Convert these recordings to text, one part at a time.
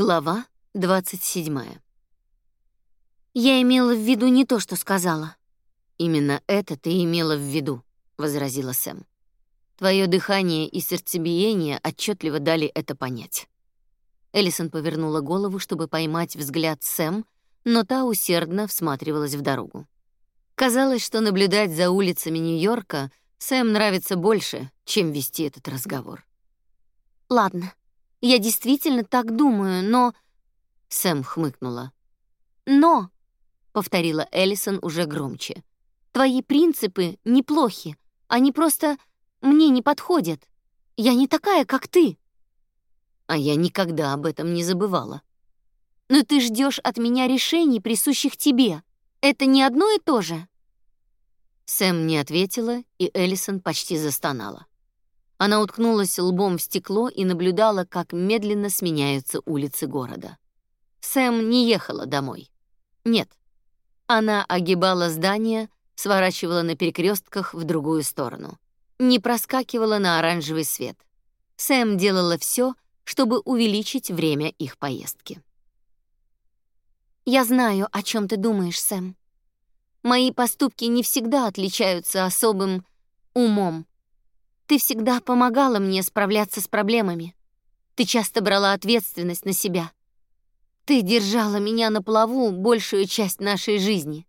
Глава 27. Я имела в виду не то, что сказала. Именно это ты имела в виду, возразила Сэм. Твое дыхание и сердцебиение отчетливо дали это понять. Эллисон повернула голову, чтобы поймать взгляд Сэм, но та усердно всматривалась в дорогу. Казалось, что наблюдать за улицами Нью-Йорка Сэм нравится больше, чем вести этот разговор. Ладно, я действительно так думаю, но...» Сэм хмыкнула. «Но», — повторила Эллисон уже громче, «твои принципы неплохи, они просто мне не подходят. Я не такая, как ты». А я никогда об этом не забывала. «Но ты ждешь от меня решений, присущих тебе. Это не одно и то же?» Сэм не ответила, и Эллисон почти застонала. Она уткнулась лбом в стекло и наблюдала, как медленно сменяются улицы города. Сэм не ехала домой. Нет. Она огибала здание, сворачивала на перекрестках в другую сторону. Не проскакивала на оранжевый свет. Сэм делала все, чтобы увеличить время их поездки. «Я знаю, о чем ты думаешь, Сэм. Мои поступки не всегда отличаются особым умом, ты всегда помогала мне справляться с проблемами. Ты часто брала ответственность на себя. Ты держала меня на плаву большую часть нашей жизни.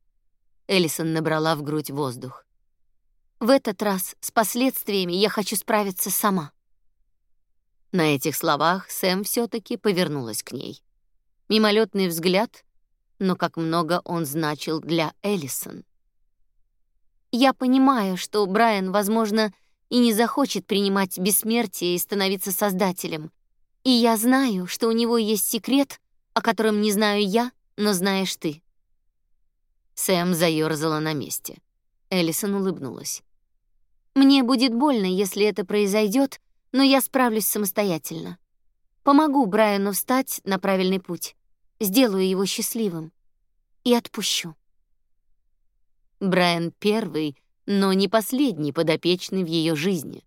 Эллисон набрала в грудь воздух. В этот раз с последствиями я хочу справиться сама. На этих словах Сэм все таки повернулась к ней. Мимолетный взгляд, но как много он значил для Эллисон. Я понимаю, что Брайан, возможно, и не захочет принимать бессмертие и становиться создателем. И я знаю, что у него есть секрет, о котором не знаю я, но знаешь ты. Сэм заёрзала на месте. Эллисон улыбнулась. Мне будет больно, если это произойдет, но я справлюсь самостоятельно. Помогу Брайану встать на правильный путь, сделаю его счастливым и отпущу. Брайан первый но не последний подопечный в ее жизни.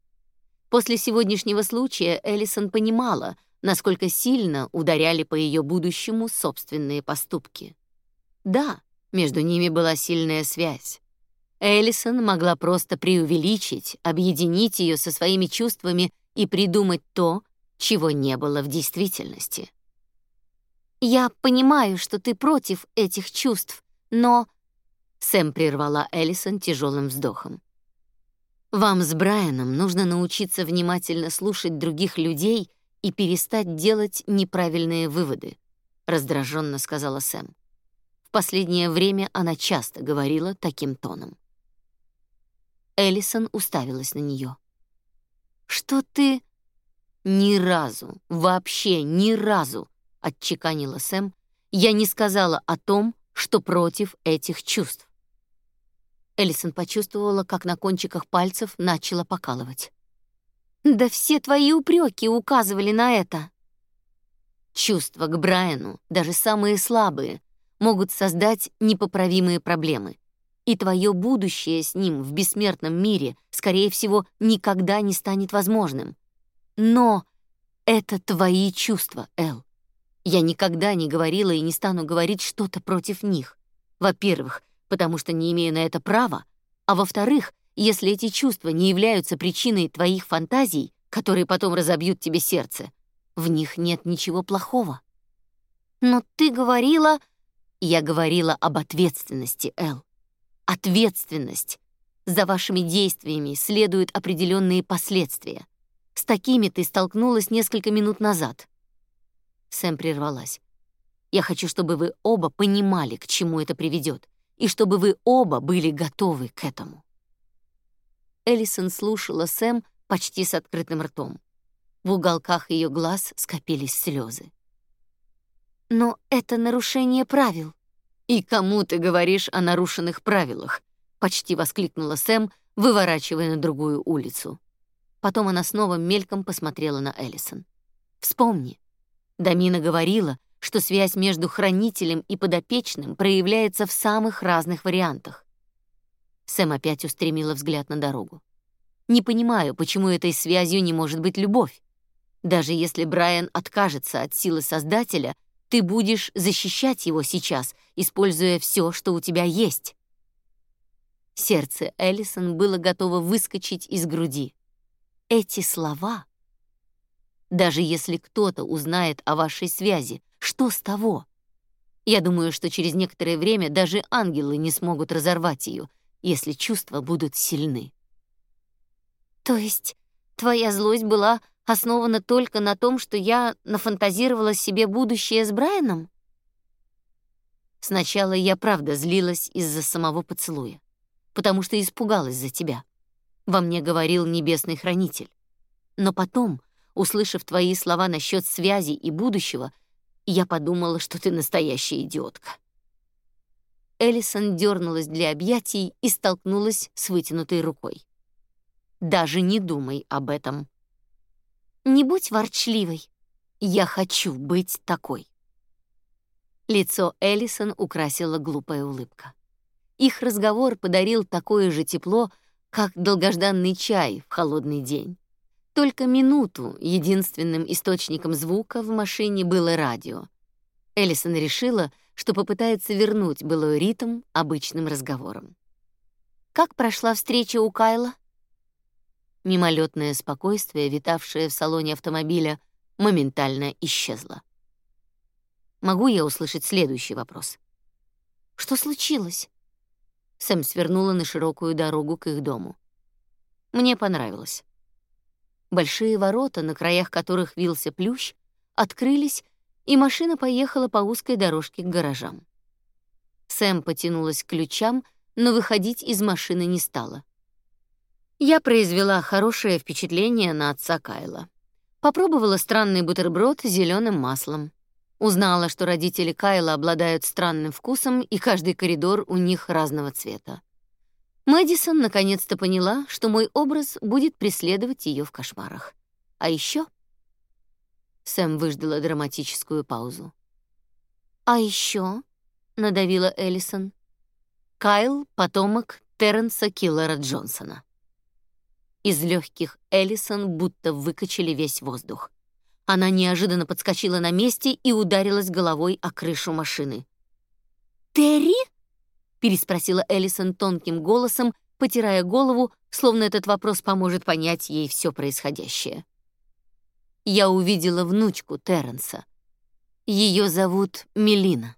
После сегодняшнего случая Эллисон понимала, насколько сильно ударяли по ее будущему собственные поступки. Да, между ними была сильная связь. Эллисон могла просто преувеличить, объединить ее со своими чувствами и придумать то, чего не было в действительности. «Я понимаю, что ты против этих чувств, но Сэм прервала Эллисон тяжелым вздохом. Вам с Брайаном нужно научиться внимательно слушать других людей и перестать делать неправильные выводы, раздраженно сказала Сэм. В последнее время она часто говорила таким тоном. Эллисон уставилась на нее. Что ты ни разу, вообще ни разу, отчеканила Сэм. Я не сказала о том, что против этих чувств. Эллисон почувствовала, как на кончиках пальцев начало покалывать. «Да все твои упреки указывали на это!» Чувства к Брайану, даже самые слабые, могут создать непоправимые проблемы. И твое будущее с ним в бессмертном мире, скорее всего, никогда не станет возможным. Но это твои чувства, Эл. Я никогда не говорила и не стану говорить что-то против них. Во-первых, потому что не имею на это права, а во-вторых, если эти чувства не являются причиной твоих фантазий, которые потом разобьют тебе сердце, в них нет ничего плохого. Но ты говорила... Я говорила об ответственности, Эл. Ответственность. За вашими действиями следуют определенные последствия. С такими ты столкнулась несколько минут назад. Сэм прервалась. Я хочу, чтобы вы оба понимали, к чему это приведет и чтобы вы оба были готовы к этому. Эллисон слушала Сэм почти с открытым ртом. В уголках ее глаз скопились слезы. «Но это нарушение правил». «И кому ты говоришь о нарушенных правилах?» — почти воскликнула Сэм, выворачивая на другую улицу. Потом она снова мельком посмотрела на Эллисон. «Вспомни, Дамина говорила, что связь между хранителем и подопечным проявляется в самых разных вариантах. Сэм опять устремила взгляд на дорогу. Не понимаю, почему этой связью не может быть любовь. Даже если Брайан откажется от силы Создателя, ты будешь защищать его сейчас, используя все, что у тебя есть. Сердце Эллисон было готово выскочить из груди. Эти слова... Даже если кто-то узнает о вашей связи, что с того? Я думаю, что через некоторое время даже ангелы не смогут разорвать ее, если чувства будут сильны. То есть твоя злость была основана только на том, что я нафантазировала себе будущее с Брайаном? Сначала я правда злилась из-за самого поцелуя, потому что испугалась за тебя. Во мне говорил небесный хранитель. Но потом, услышав твои слова насчет связи и будущего, я подумала, что ты настоящая идиотка. Эллисон дернулась для объятий и столкнулась с вытянутой рукой. Даже не думай об этом. Не будь ворчливой. Я хочу быть такой. Лицо Эллисон украсила глупая улыбка. Их разговор подарил такое же тепло, как долгожданный чай в холодный день. Только минуту единственным источником звука в машине было радио. Эллисон решила, что попытается вернуть былой ритм обычным разговором. «Как прошла встреча у Кайла?» Мимолетное спокойствие, витавшее в салоне автомобиля, моментально исчезло. Могу я услышать следующий вопрос? Что случилось? Сэм свернула на широкую дорогу к их дому. Мне понравилось. Большие ворота, на краях которых вился плющ, открылись, и машина поехала по узкой дорожке к гаражам. Сэм потянулась к ключам, но выходить из машины не стала. Я произвела хорошее впечатление на отца Кайла. Попробовала странный бутерброд с зеленым маслом. Узнала, что родители Кайла обладают странным вкусом, и каждый коридор у них разного цвета. Мэдисон наконец-то поняла, что мой образ будет преследовать ее в кошмарах. А еще Сэм выждала драматическую паузу. А еще, надавила Эллисон. Кайл потомок Терренса Киллера Джонсона. Из легких Эллисон будто выкачали весь воздух. Она неожиданно подскочила на месте и ударилась головой о крышу машины. «Терри?» Переспросила Эллисон тонким голосом, потирая голову, словно этот вопрос поможет понять ей все происходящее. Я увидела внучку Терренса. Ее зовут Мелина.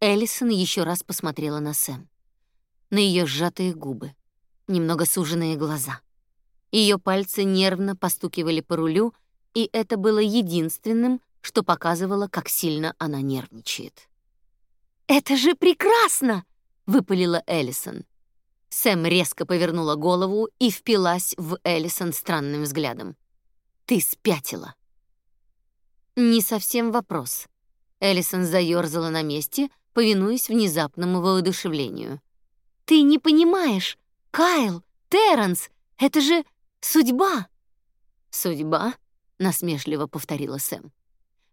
Эллисон еще раз посмотрела на Сэм. На ее сжатые губы, немного суженные глаза. Ее пальцы нервно постукивали по рулю, и это было единственным, что показывало, как сильно она нервничает. «Это же прекрасно!» — выпалила Эллисон. Сэм резко повернула голову и впилась в Эллисон странным взглядом. «Ты спятила!» «Не совсем вопрос». Эллисон заёрзала на месте, повинуясь внезапному воодушевлению. «Ты не понимаешь! Кайл, Терренс, это же судьба!» «Судьба?» — насмешливо повторила Сэм.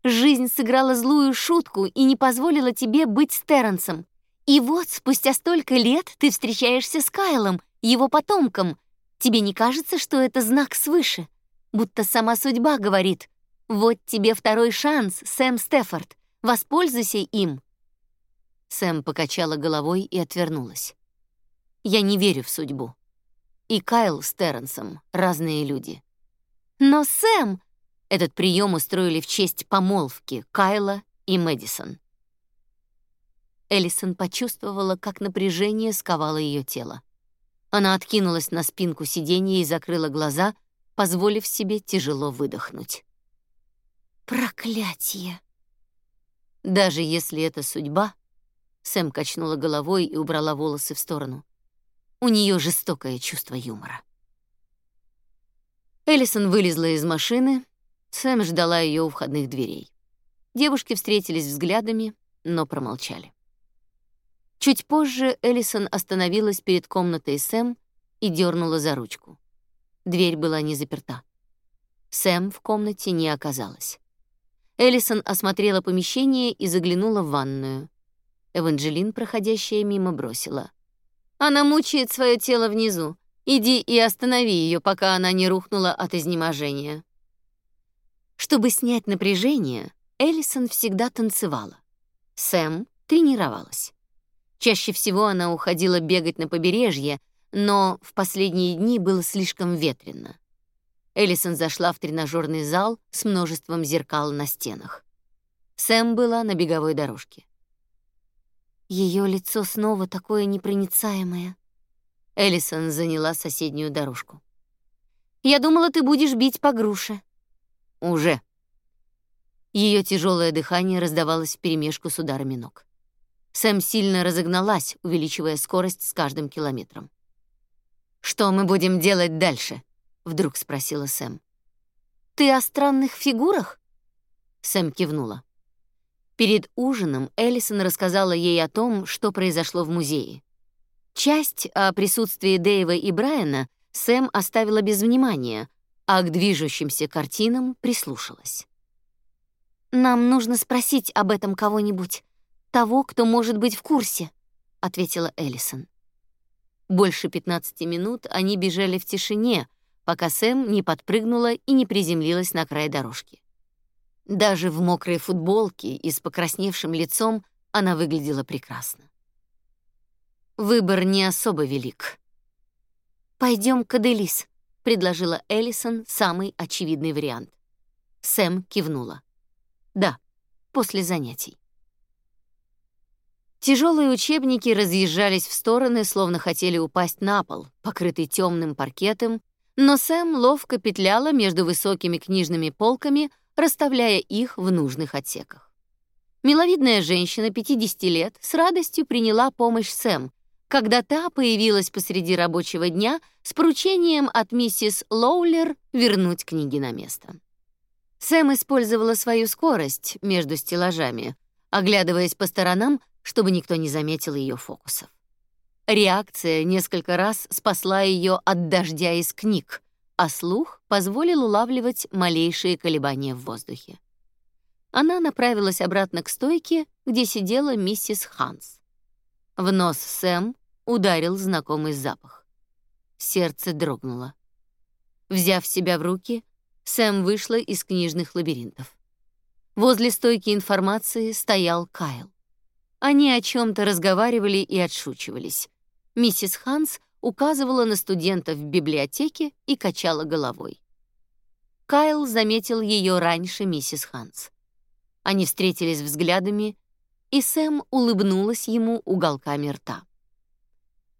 Жизнь сыграла злую шутку и не позволила тебе быть с Терренсом. И вот, спустя столько лет ты встречаешься с Кайлом, его потомком. Тебе не кажется, что это знак свыше? Будто сама судьба говорит, вот тебе второй шанс, Сэм Стефорд, воспользуйся им. Сэм покачала головой и отвернулась. Я не верю в судьбу. И Кайл с Терренсом — разные люди. Но, Сэм, этот прием устроили в честь помолвки Кайла и Мэдисон. Эллисон почувствовала, как напряжение сковало ее тело. Она откинулась на спинку сиденья и закрыла глаза, позволив себе тяжело выдохнуть. Проклятие. Даже если это судьба, Сэм качнула головой и убрала волосы в сторону. У нее жестокое чувство юмора. Эллисон вылезла из машины, Сэм ждала ее у входных дверей. Девушки встретились взглядами, но промолчали. Чуть позже Эллисон остановилась перед комнатой Сэм и дернула за ручку. Дверь была не заперта. Сэм в комнате не оказалось. Эллисон осмотрела помещение и заглянула в ванную. Эванжелин, проходящая мимо, бросила: "Она мучает свое тело внизу. Иди и останови ее, пока она не рухнула от изнеможения". Чтобы снять напряжение, Эллисон всегда танцевала. Сэм тренировалась. Чаще всего она уходила бегать на побережье, но в последние дни было слишком ветрено. Эллисон зашла в тренажерный зал с множеством зеркал на стенах. Сэм была на беговой дорожке. Ее лицо снова такое непроницаемое. Эллисон заняла соседнюю дорожку. «Я думала, ты будешь бить по груше». «Уже». Ее тяжелое дыхание раздавалось вперемешку с ударами ног. Сэм сильно разогналась, увеличивая скорость с каждым километром. «Что мы будем делать дальше?» — вдруг спросила Сэм. «Ты о странных фигурах?» Сэм кивнула. Перед ужином Эллисон рассказала ей о том, что произошло в музее. Часть о присутствии Дэйва и Брайана Сэм оставила без внимания, а к движущимся картинам прислушалась. «Нам нужно спросить об этом кого-нибудь, того, кто может быть в курсе», — ответила Эллисон. Больше 15 минут они бежали в тишине, пока Сэм не подпрыгнула и не приземлилась на край дорожки. Даже в мокрой футболке и с покрасневшим лицом она выглядела прекрасно. Выбор не особо велик. Пойдем к Аделис», — предложила Эллисон самый очевидный вариант. Сэм кивнула. «Да, после занятий». Тяжелые учебники разъезжались в стороны, словно хотели упасть на пол, покрытый темным паркетом, но Сэм ловко петляла между высокими книжными полками, расставляя их в нужных отсеках. Миловидная женщина 50 лет с радостью приняла помощь Сэм, когда та появилась посреди рабочего дня с поручением от миссис Лоулер вернуть книги на место. Сэм использовала свою скорость между стеллажами, оглядываясь по сторонам, чтобы никто не заметил ее фокусов. Реакция несколько раз спасла ее от дождя из книг, а слух позволил улавливать малейшие колебания в воздухе. Она направилась обратно к стойке, где сидела миссис Ханс. В нос Сэм ударил знакомый запах. Сердце дрогнуло. Взяв себя в руки, Сэм вышла из книжных лабиринтов. Возле стойки информации стоял Кайл. Они о чем то разговаривали и отшучивались. Миссис Ханс указывала на студентов в библиотеке и качала головой. Кайл заметил ее раньше миссис Ханс. Они встретились взглядами, и Сэм улыбнулась ему уголками рта.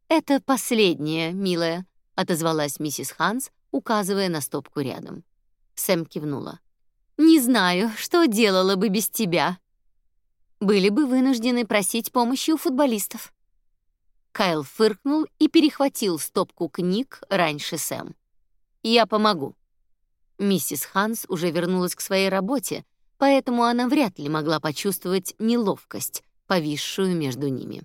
«Это последнее, милая», — отозвалась миссис Ханс, указывая на стопку рядом. Сэм кивнула. «Не знаю, что делала бы без тебя», были бы вынуждены просить помощи у футболистов. Кайл фыркнул и перехватил стопку книг раньше Сэм. «Я помогу». Миссис Ханс уже вернулась к своей работе, поэтому она вряд ли могла почувствовать неловкость, повисшую между ними.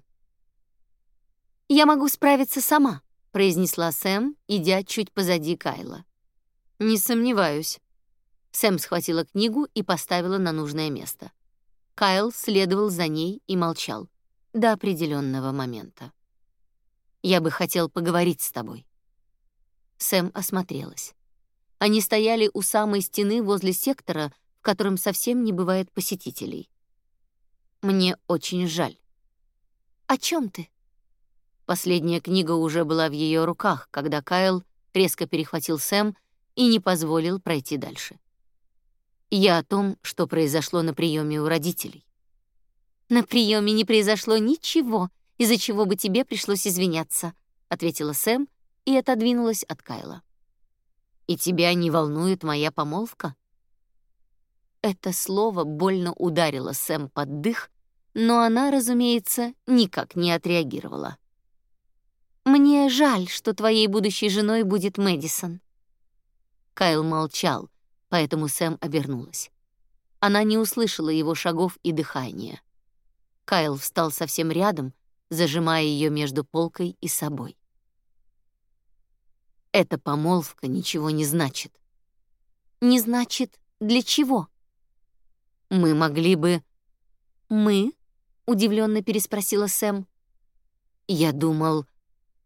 «Я могу справиться сама», — произнесла Сэм, идя чуть позади Кайла. «Не сомневаюсь». Сэм схватила книгу и поставила на нужное место. Кайл следовал за ней и молчал до определенного момента. «Я бы хотел поговорить с тобой». Сэм осмотрелась. Они стояли у самой стены возле сектора, в котором совсем не бывает посетителей. «Мне очень жаль». «О чем ты?» Последняя книга уже была в ее руках, когда Кайл резко перехватил Сэм и не позволил пройти дальше. Я о том, что произошло на приеме у родителей. На приеме не произошло ничего, из-за чего бы тебе пришлось извиняться, ответила Сэм и отодвинулась от Кайла. И тебя не волнует моя помолвка? Это слово больно ударило Сэм под дых, но она, разумеется, никак не отреагировала. Мне жаль, что твоей будущей женой будет Мэдисон. Кайл молчал, поэтому Сэм обернулась. Она не услышала его шагов и дыхания. Кайл встал совсем рядом, зажимая ее между полкой и собой. Эта помолвка ничего не значит. Не значит для чего? Мы могли бы Мы? удивленно переспросила Сэм. Я думал,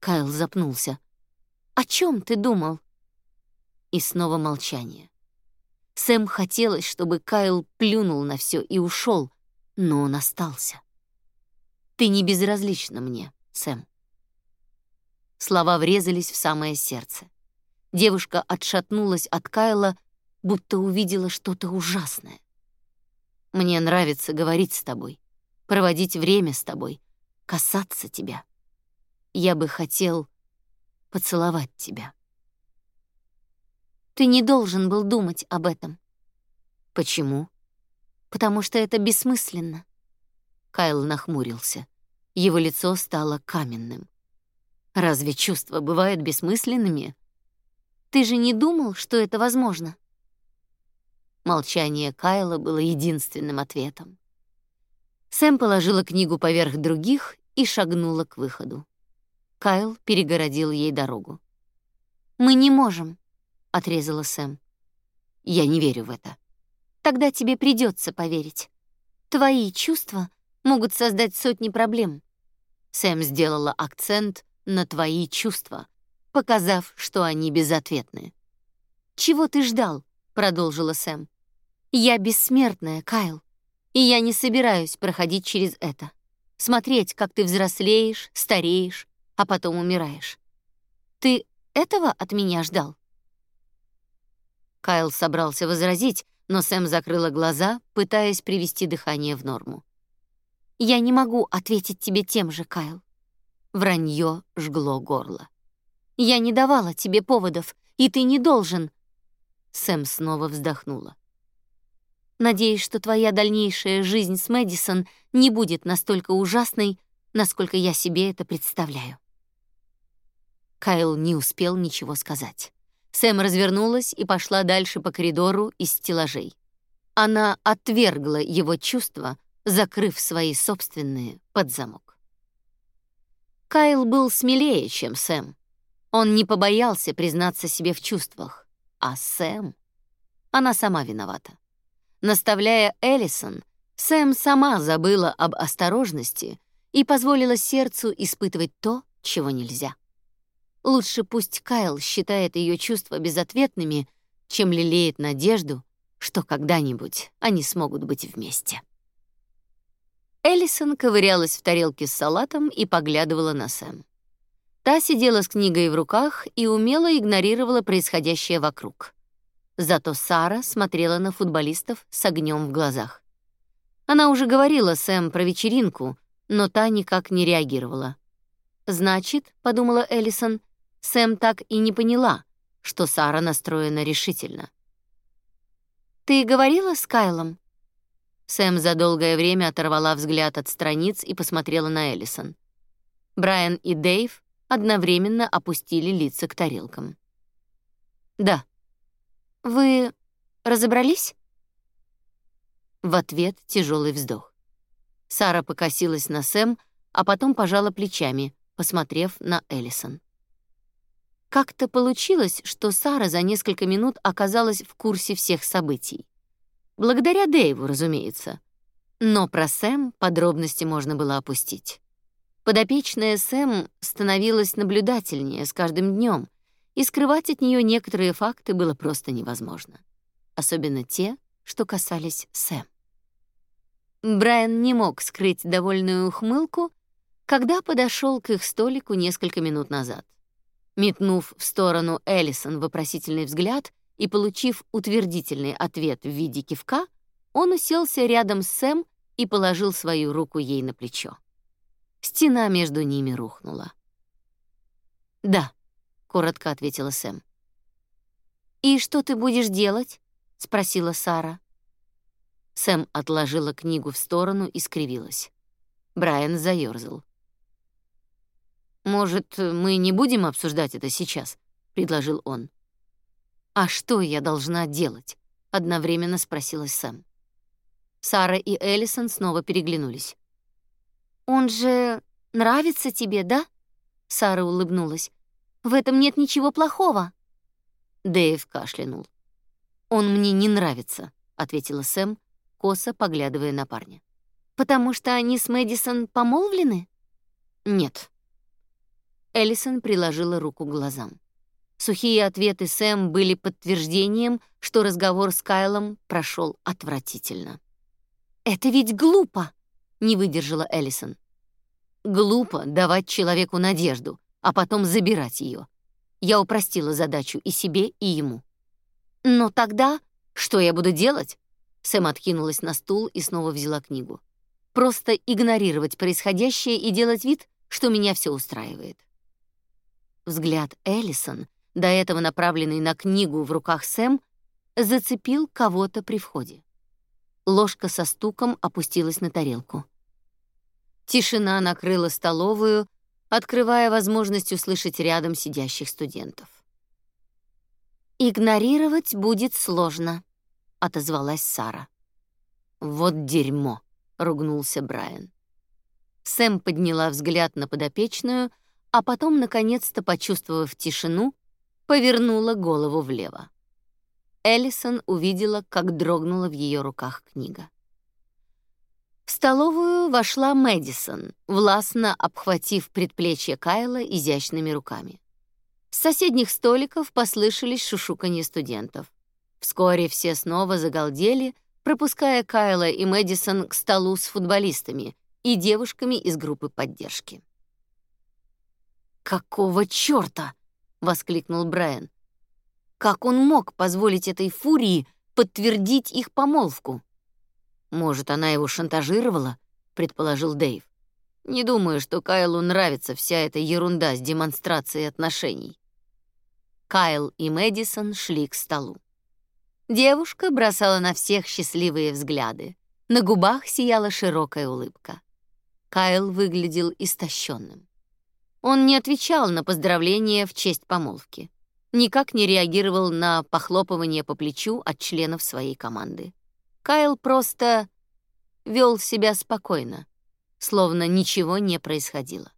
Кайл запнулся. О чем ты думал? И снова молчание. Сэм хотелось, чтобы Кайл плюнул на все и ушел, но он остался. «Ты не безразлична мне, Сэм». Слова врезались в самое сердце. Девушка отшатнулась от Кайла, будто увидела что-то ужасное. «Мне нравится говорить с тобой, проводить время с тобой, касаться тебя. Я бы хотел поцеловать тебя». Ты не должен был думать об этом. Почему? Потому что это бессмысленно. Кайл нахмурился. Его лицо стало каменным. Разве чувства бывают бессмысленными? Ты же не думал, что это возможно? Молчание Кайла было единственным ответом. Сэм положила книгу поверх других и шагнула к выходу. Кайл перегородил ей дорогу. «Мы не можем», — отрезала Сэм. «Я не верю в это». «Тогда тебе придется поверить. Твои чувства могут создать сотни проблем». Сэм сделала акцент на твои чувства, показав, что они безответны. «Чего ты ждал?» — продолжила Сэм. «Я бессмертная, Кайл, и я не собираюсь проходить через это. Смотреть, как ты взрослеешь, стареешь, а потом умираешь. Ты этого от меня ждал?» Кайл собрался возразить, но Сэм закрыла глаза, пытаясь привести дыхание в норму. «Я не могу ответить тебе тем же, Кайл». Вранье жгло горло. «Я не давала тебе поводов, и ты не должен...» Сэм снова вздохнула. Надеюсь, что твоя дальнейшая жизнь с Мэдисон не будет настолько ужасной, насколько я себе это представляю. Кайл не успел ничего сказать. Сэм развернулась и пошла дальше по коридору из стеллажей. Она отвергла его чувства, закрыв свои собственные под замок. Кайл был смелее, чем Сэм. Он не побоялся признаться себе в чувствах. А Сэм... Она сама виновата. Наставляя Эллисон, Сэм сама забыла об осторожности и позволила сердцу испытывать то, чего нельзя. Лучше пусть Кайл считает ее чувства безответными, чем лелеет надежду, что когда-нибудь они смогут быть вместе. Эллисон ковырялась в тарелке с салатом и поглядывала на Сэм. Та сидела с книгой в руках и умело игнорировала происходящее вокруг. Зато Сара смотрела на футболистов с огнем в глазах. Она уже говорила Сэм про вечеринку, но та никак не реагировала. «Значит», — подумала Эллисон, — Сэм так и не поняла, что Сара настроена решительно. «Ты говорила с Кайлом?» Сэм за долгое время оторвала взгляд от страниц и посмотрела на Эллисон. Брайан и Дэйв одновременно опустили лица к тарелкам. «Да». «Вы разобрались?» В ответ тяжелый вздох. Сара покосилась на Сэм, а потом пожала плечами, посмотрев на Эллисон. Как-то получилось, что Сара за несколько минут оказалась в курсе всех событий. Благодаря Дэйву, разумеется. Но про Сэм подробности можно было опустить. Подопечная Сэм становилась наблюдательнее с каждым днем, и скрывать от нее некоторые факты было просто невозможно. Особенно те, что касались Сэм. Брайан не мог скрыть довольную ухмылку, когда подошел к их столику несколько минут назад. Метнув в сторону Эллисон вопросительный взгляд и получив утвердительный ответ в виде кивка, он уселся рядом с Сэм и положил свою руку ей на плечо. Стена между ними рухнула. «Да», — коротко ответила Сэм. «И что ты будешь делать?» — спросила Сара. Сэм отложила книгу в сторону и скривилась. Брайан заёрзал. «Может, мы не будем обсуждать это сейчас?» — предложил он. «А что я должна делать?» — одновременно спросила Сэм. Сара и Эллисон снова переглянулись. «Он же нравится тебе, да?» Сара улыбнулась. «В этом нет ничего плохого». Дэйв кашлянул. «Он мне не нравится», — ответила Сэм, косо поглядывая на парня. «Потому что они с Мэдисон помолвлены?» «Нет». Эллисон приложила руку к глазам. Сухие ответы Сэм были подтверждением, что разговор с Кайлом прошел отвратительно. «Это ведь глупо!» — не выдержала Эллисон. «Глупо давать человеку надежду, а потом забирать ее. Я упростила задачу и себе, и ему». «Но тогда...» «Что я буду делать?» Сэм откинулась на стул и снова взяла книгу. «Просто игнорировать происходящее и делать вид, что меня все устраивает». Взгляд Эллисон до этого направленный на книгу в руках Сэм, зацепил кого-то при входе. Ложка со стуком опустилась на тарелку. Тишина накрыла столовую, открывая возможность услышать рядом сидящих студентов. «Игнорировать будет сложно», — отозвалась Сара. «Вот дерьмо», — ругнулся Брайан. Сэм подняла взгляд на подопечную, а потом, наконец-то почувствовав тишину, повернула голову влево. Эллисон увидела, как дрогнула в ее руках книга. В столовую вошла Мэдисон, властно обхватив предплечье Кайла изящными руками. С соседних столиков послышались шушуканье студентов. Вскоре все снова загалдели, пропуская Кайла и Мэдисон к столу с футболистами и девушками из группы поддержки. «Какого чёрта?» воскликнул Брайан. Как он мог позволить этой фурии подтвердить их помолвку? Может, она его шантажировала, предположил Дэйв. Не думаю, что Кайлу нравится вся эта ерунда с демонстрацией отношений. Кайл и Мэдисон шли к столу. Девушка бросала на всех счастливые взгляды. На губах сияла широкая улыбка. Кайл выглядел истощенным. Он не отвечал на поздравления в честь помолвки, никак не реагировал на похлопывание по плечу от членов своей команды. Кайл просто вел себя спокойно, словно ничего не происходило.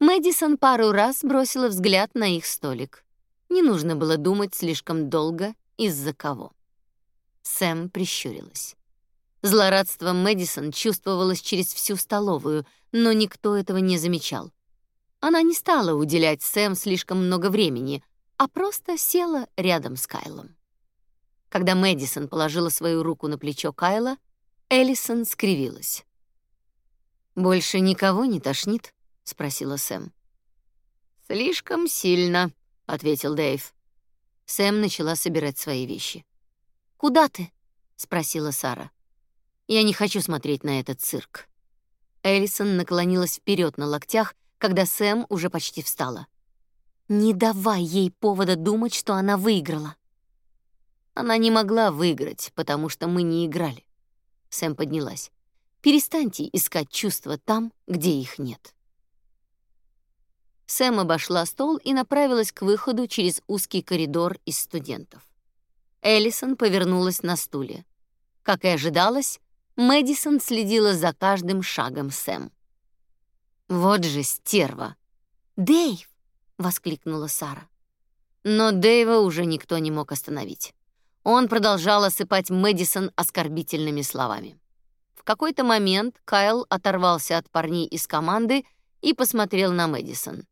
Мэдисон пару раз бросила взгляд на их столик. Не нужно было думать слишком долго, из-за кого. Сэм прищурилась. Злорадство Мэдисон чувствовалось через всю столовую, но никто этого не замечал. Она не стала уделять Сэм слишком много времени, а просто села рядом с Кайлом. Когда Мэдисон положила свою руку на плечо Кайла, Эллисон скривилась. «Больше никого не тошнит?» — спросила Сэм. «Слишком сильно», — ответил Дэйв. Сэм начала собирать свои вещи. «Куда ты?» — спросила Сара. Я не хочу смотреть на этот цирк. Эллисон наклонилась вперед на локтях, когда Сэм уже почти встала. Не давай ей повода думать, что она выиграла. Она не могла выиграть, потому что мы не играли. Сэм поднялась. Перестаньте искать чувства там, где их нет. Сэм обошла стол и направилась к выходу через узкий коридор из студентов. Эллисон повернулась на стуле. Как и ожидалось, Мэдисон следила за каждым шагом Сэм. Вот же стерва. "Дэйв!" воскликнула Сара. Но Дэйва уже никто не мог остановить. Он продолжал осыпать Мэдисон оскорбительными словами. В какой-то момент Кайл оторвался от парней из команды и посмотрел на Мэдисон.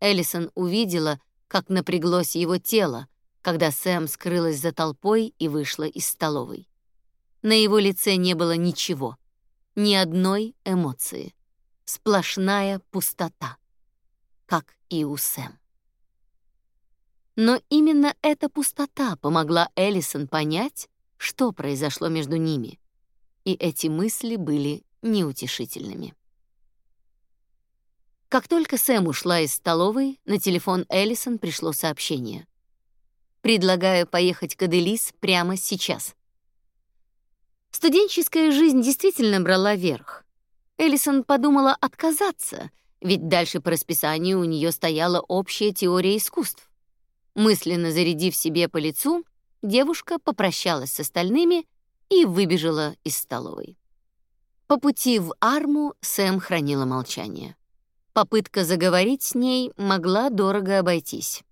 Эллисон увидела, как напряглось его тело, когда Сэм скрылась за толпой и вышла из столовой. На его лице не было ничего, ни одной эмоции. Сплошная пустота, как и у Сэм. Но именно эта пустота помогла Эллисон понять, что произошло между ними, и эти мысли были неутешительными. Как только Сэм ушла из столовой, на телефон Эллисон пришло сообщение. «Предлагаю поехать к Аделис прямо сейчас. Студенческая жизнь действительно брала верх. Эллисон подумала отказаться, ведь дальше по расписанию у нее стояла общая теория искусств. Мысленно зарядив себе по лицу, девушка попрощалась с остальными и выбежала из столовой. По пути в Арму Сэм хранила молчание. Попытка заговорить с ней могла дорого обойтись.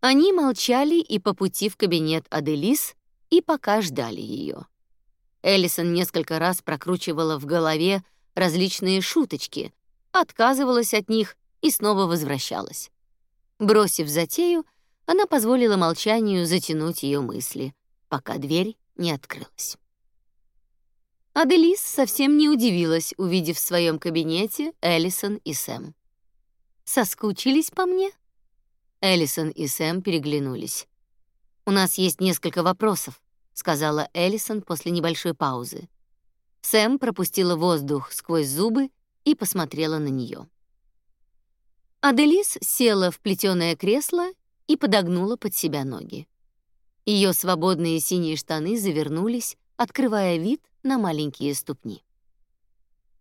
Они молчали и по пути в кабинет Аделис, и пока ждали ее. Эллисон несколько раз прокручивала в голове различные шуточки, отказывалась от них и снова возвращалась. Бросив затею, она позволила молчанию затянуть ее мысли, пока дверь не открылась. Аделис совсем не удивилась, увидев в своем кабинете Эллисон и Сэм. «Соскучились по мне?» Эллисон и Сэм переглянулись. «У нас есть несколько вопросов», — сказала Эллисон после небольшой паузы. Сэм пропустила воздух сквозь зубы и посмотрела на нее. Аделис села в плетеное кресло и подогнула под себя ноги. Ее свободные синие штаны завернулись, открывая вид на маленькие ступни.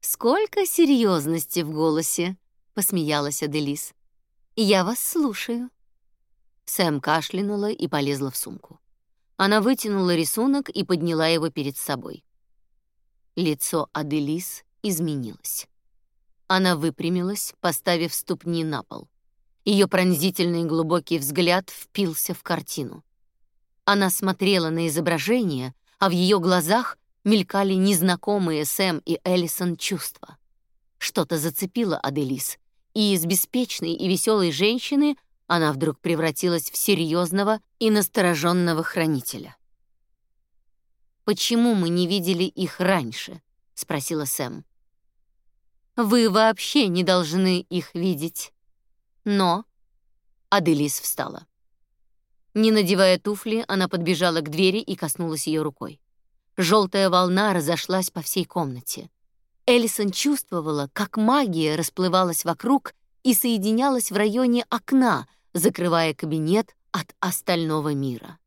«Сколько серьезности в голосе!» — посмеялась Аделис. «Я вас слушаю». Сэм кашлянула и полезла в сумку. Она вытянула рисунок и подняла его перед собой. Лицо Аделис изменилось. Она выпрямилась, поставив ступни на пол. Ее пронзительный глубокий взгляд впился в картину. Она смотрела на изображение, а в ее глазах мелькали незнакомые Сэм и Эллисон чувства. Что-то зацепило Аделис, и из беспечной и веселой женщины она вдруг превратилась в серьезного и настороженного хранителя. «Почему мы не видели их раньше?» — спросила Сэм. «Вы вообще не должны их видеть. Но...» Аделис встала. Не надевая туфли, она подбежала к двери и коснулась ее рукой. Желтая волна разошлась по всей комнате. Эллисон чувствовала, как магия расплывалась вокруг и соединялась в районе окна, закрывая кабинет от остального мира.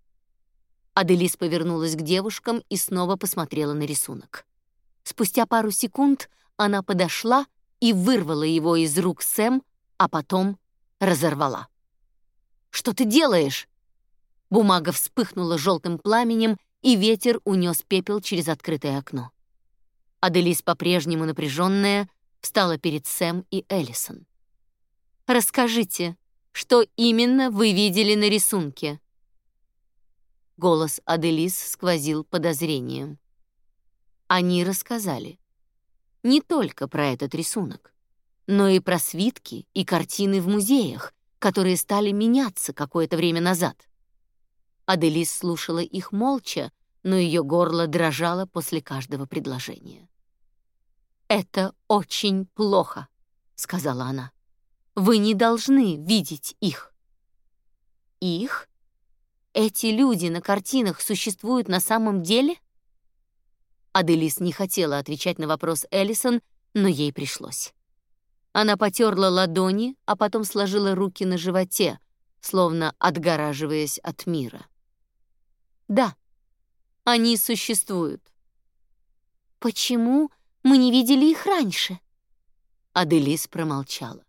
Аделис повернулась к девушкам и снова посмотрела на рисунок. Спустя пару секунд она подошла и вырвала его из рук Сэм, а потом разорвала. «Что ты делаешь?» Бумага вспыхнула желтым пламенем, и ветер унес пепел через открытое окно. Аделис, по-прежнему напряженная, встала перед Сэм и Эллисон. «Расскажите, что именно вы видели на рисунке?» Голос Аделис сквозил подозрением. Они рассказали. Не только про этот рисунок, но и про свитки и картины в музеях, которые стали меняться какое-то время назад. Аделис слушала их молча, но ее горло дрожало после каждого предложения. «Это очень плохо», — сказала она. «Вы не должны видеть их». «Их? Эти люди на картинах существуют на самом деле?» Аделис не хотела отвечать на вопрос Эллисон, но ей пришлось. Она потерла ладони, а потом сложила руки на животе, словно отгораживаясь от мира. Да, они существуют. Почему мы не видели их раньше? Аделис промолчала.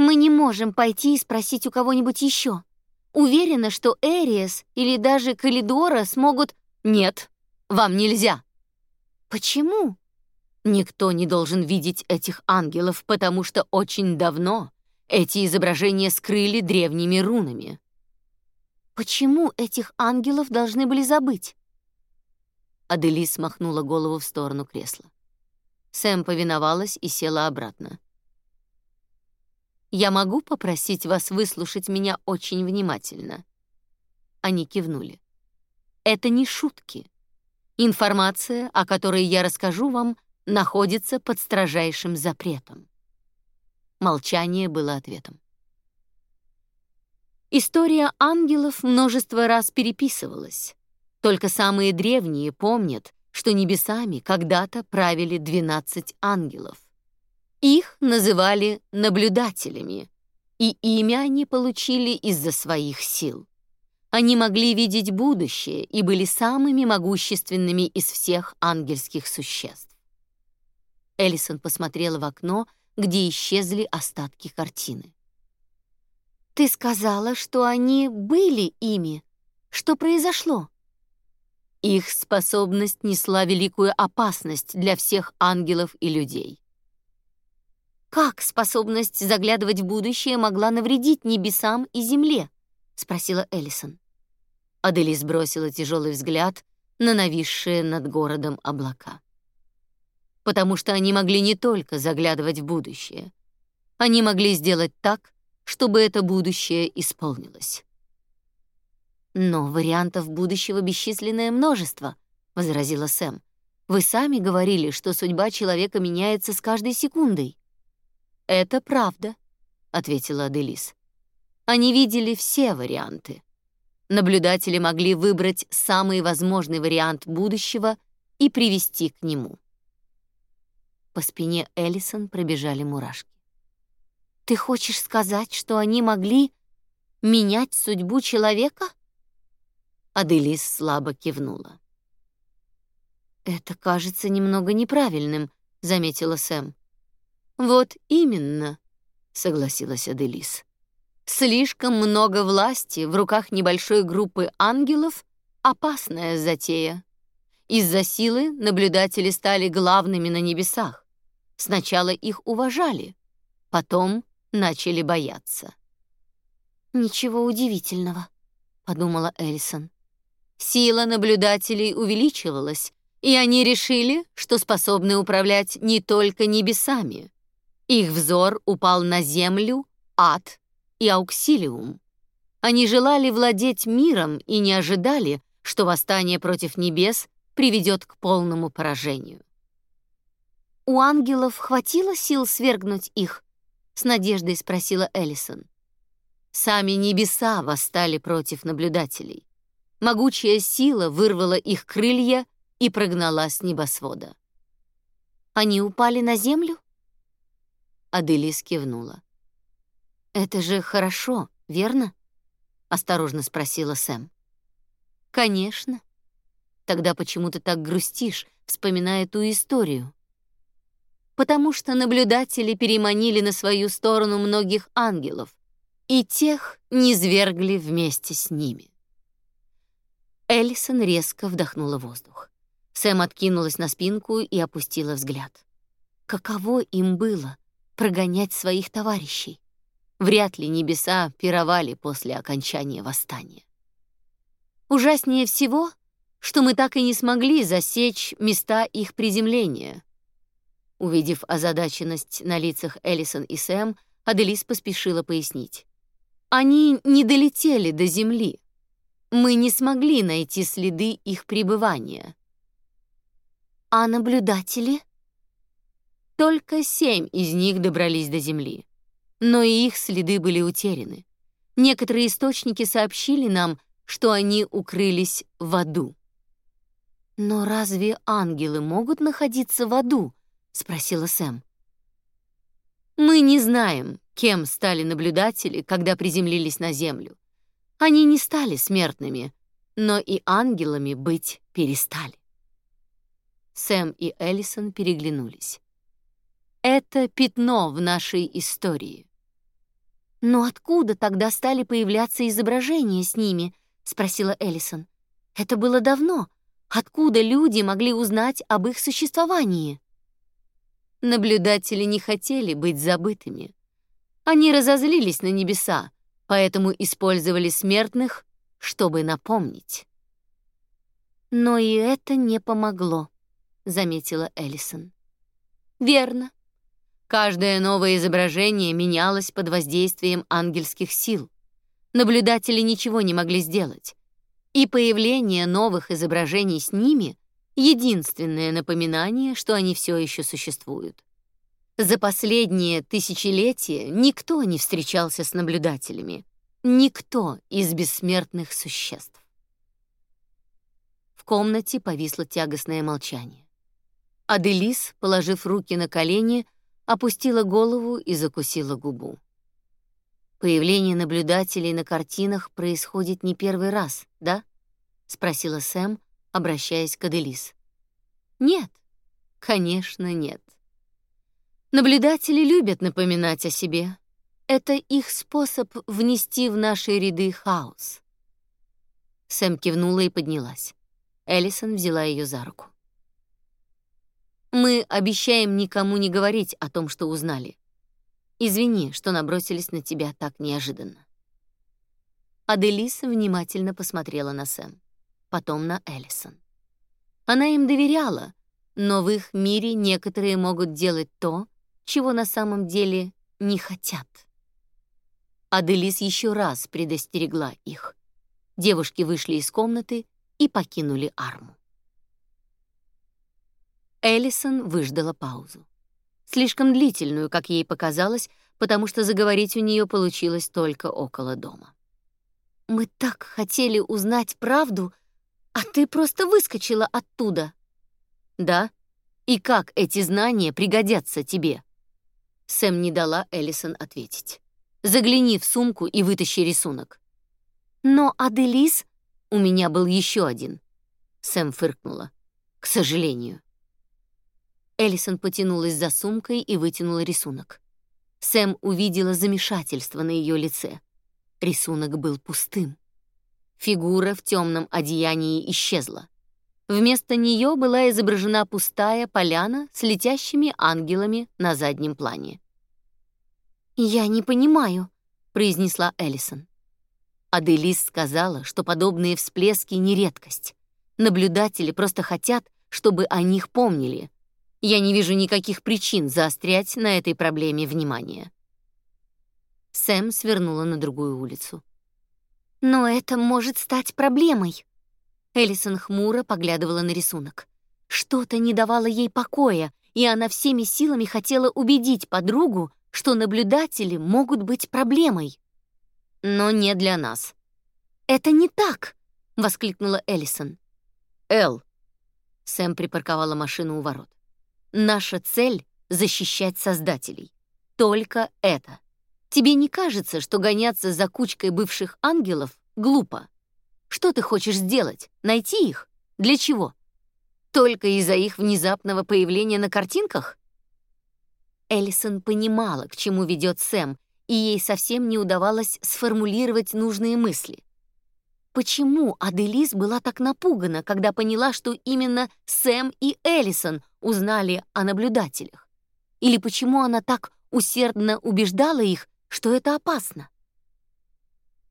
Мы не можем пойти и спросить у кого-нибудь еще. Уверена, что Эриас или даже Калидора смогут... Нет, вам нельзя. Почему? Никто не должен видеть этих ангелов, потому что очень давно эти изображения скрыли древними рунами. Почему этих ангелов должны были забыть? Аделис махнула голову в сторону кресла. Сэм повиновалась и села обратно. «Я могу попросить вас выслушать меня очень внимательно?» Они кивнули. «Это не шутки. Информация, о которой я расскажу вам, находится под строжайшим запретом». Молчание было ответом. История ангелов множество раз переписывалась. Только самые древние помнят, что небесами когда-то правили 12 ангелов. Их называли наблюдателями, и имя они получили из-за своих сил. Они могли видеть будущее и были самыми могущественными из всех ангельских существ. Эллисон посмотрела в окно, где исчезли остатки картины. Ты сказала, что они были ими. Что произошло? Их способность несла великую опасность для всех ангелов и людей. Как способность заглядывать в будущее могла навредить небесам и земле? спросила Эллисон. Аделис бросила тяжелый взгляд на нависшие над городом облака. Потому что они могли не только заглядывать в будущее. Они могли сделать так, чтобы это будущее исполнилось. «Но вариантов будущего бесчисленное множество», — возразила Сэм. «Вы сами говорили, что судьба человека меняется с каждой секундой». «Это правда», — ответила Аделис. Они видели все варианты. Наблюдатели могли выбрать самый возможный вариант будущего и привести к нему. По спине Эллисон пробежали мурашки. «Ты хочешь сказать, что они могли менять судьбу человека?» Аделис слабо кивнула. «Это кажется немного неправильным», — заметила Сэм. «Вот именно», — согласилась Аделис. «Слишком много власти в руках небольшой группы ангелов — опасная затея. Из-за силы наблюдатели стали главными на небесах. Сначала их уважали, потом начали бояться». «Ничего удивительного», — подумала Эллисон. Сила наблюдателей увеличивалась, и они решили, что способны управлять не только небесами. Их взор упал на землю, ад и ауксилиум. Они желали владеть миром и не ожидали, что восстание против небес приведет к полному поражению. «У ангелов хватило сил свергнуть их?» — с надеждой спросила Эллисон. Сами небеса восстали против наблюдателей. Могучая сила вырвала их крылья и прогнала с небосвода. Они упали на землю? Аделис кивнула. Это же хорошо, верно? осторожно спросила Сэм. Конечно. Тогда почему ты так грустишь, вспоминая ту историю? Потому что наблюдатели переманили на свою сторону многих ангелов, и тех низвергли вместе с ними. Эллисон резко вдохнула воздух. Сэм откинулась на спинку и опустила взгляд. Каково им было прогонять своих товарищей? Вряд ли небеса пировали после окончания восстания. Ужаснее всего, что мы так и не смогли засечь места их приземления. Увидев озадаченность на лицах Эллисон и Сэм, Аделис поспешила пояснить. Они не долетели до земли, мы не смогли найти следы их пребывания. А наблюдатели? Только семь из них добрались до Земли, но и их следы были утеряны. Некоторые источники сообщили нам, что они укрылись в аду. «Но разве ангелы могут находиться в аду?» — спросила Сэм. «Мы не знаем, кем стали наблюдатели, когда приземлились на Землю. Они не стали смертными, но и ангелами быть перестали. Сэм и Эллисон переглянулись. Это пятно в нашей истории. Но откуда тогда стали появляться изображения с ними? спросила Эллисон. Это было давно. Откуда люди могли узнать об их существовании? Наблюдатели не хотели быть забытыми. Они разозлились на небеса, поэтому использовали смертных, чтобы напомнить. Но и это не помогло, заметила Эллисон. Верно. Каждое новое изображение менялось под воздействием ангельских сил. Наблюдатели ничего не могли сделать. И появление новых изображений с ними — единственное напоминание, что они все еще существуют. За последние тысячелетия никто не встречался с наблюдателями. Никто из бессмертных существ. В комнате повисло тягостное молчание. Аделис, положив руки на колени, опустила голову и закусила губу. Появление наблюдателей на картинах происходит не первый раз, да? спросила Сэм, обращаясь к Аделис. Нет. Конечно, нет. Наблюдатели любят напоминать о себе. Это их способ внести в наши ряды хаос. Сэм кивнула и поднялась. Эллисон взяла ее за руку. Мы обещаем никому не говорить о том, что узнали. Извини, что набросились на тебя так неожиданно. Аделиса внимательно посмотрела на Сэм, потом на Эллисон. Она им доверяла, но в их мире некоторые могут делать то, чего на самом деле не хотят. Аделис еще раз предостерегла их. Девушки вышли из комнаты и покинули арму. Эллисон выждала паузу. Слишком длительную, как ей показалось, потому что заговорить у нее получилось только около дома. «Мы так хотели узнать правду, а ты просто выскочила оттуда». «Да? И как эти знания пригодятся тебе?» Сэм не дала Эллисон ответить. «Загляни в сумку и вытащи рисунок». «Но Аделис...» «У меня был еще один». Сэм фыркнула. «К сожалению». Эллисон потянулась за сумкой и вытянула рисунок. Сэм увидела замешательство на ее лице. Рисунок был пустым. Фигура в темном одеянии исчезла. Вместо нее была изображена пустая поляна с летящими ангелами на заднем плане. «Я не понимаю», — произнесла Эллисон. Аделис сказала, что подобные всплески не редкость. Наблюдатели просто хотят, чтобы о них помнили, я не вижу никаких причин заострять на этой проблеме внимание. Сэм свернула на другую улицу. Но это может стать проблемой. Эллисон хмуро поглядывала на рисунок. Что-то не давало ей покоя, и она всеми силами хотела убедить подругу, что наблюдатели могут быть проблемой. Но не для нас. Это не так, воскликнула Эллисон. Эл. Сэм припарковала машину у ворот. Наша цель — защищать создателей. Только это. Тебе не кажется, что гоняться за кучкой бывших ангелов глупо? Что ты хочешь сделать? Найти их? Для чего? Только из-за их внезапного появления на картинках? Эллисон понимала, к чему ведет Сэм, и ей совсем не удавалось сформулировать нужные мысли. Почему Аделис была так напугана, когда поняла, что именно Сэм и Эллисон узнали о наблюдателях? Или почему она так усердно убеждала их, что это опасно?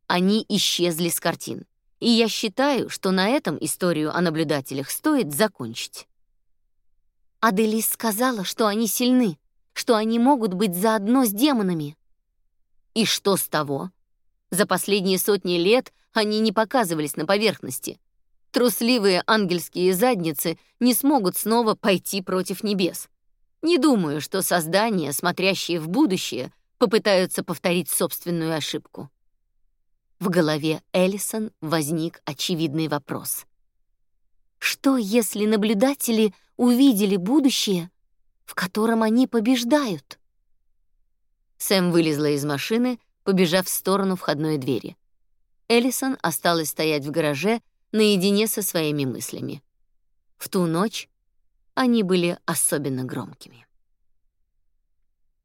Они исчезли с картин, и я считаю, что на этом историю о наблюдателях стоит закончить. Аделис сказала, что они сильны, что они могут быть заодно с демонами. И что с того? За последние сотни лет они не показывались на поверхности. Трусливые ангельские задницы не смогут снова пойти против небес. Не думаю, что создания, смотрящие в будущее, попытаются повторить собственную ошибку. В голове Эллисон возник очевидный вопрос. Что, если наблюдатели увидели будущее, в котором они побеждают? Сэм вылезла из машины, побежав в сторону входной двери. Эллисон осталась стоять в гараже наедине со своими мыслями. В ту ночь они были особенно громкими.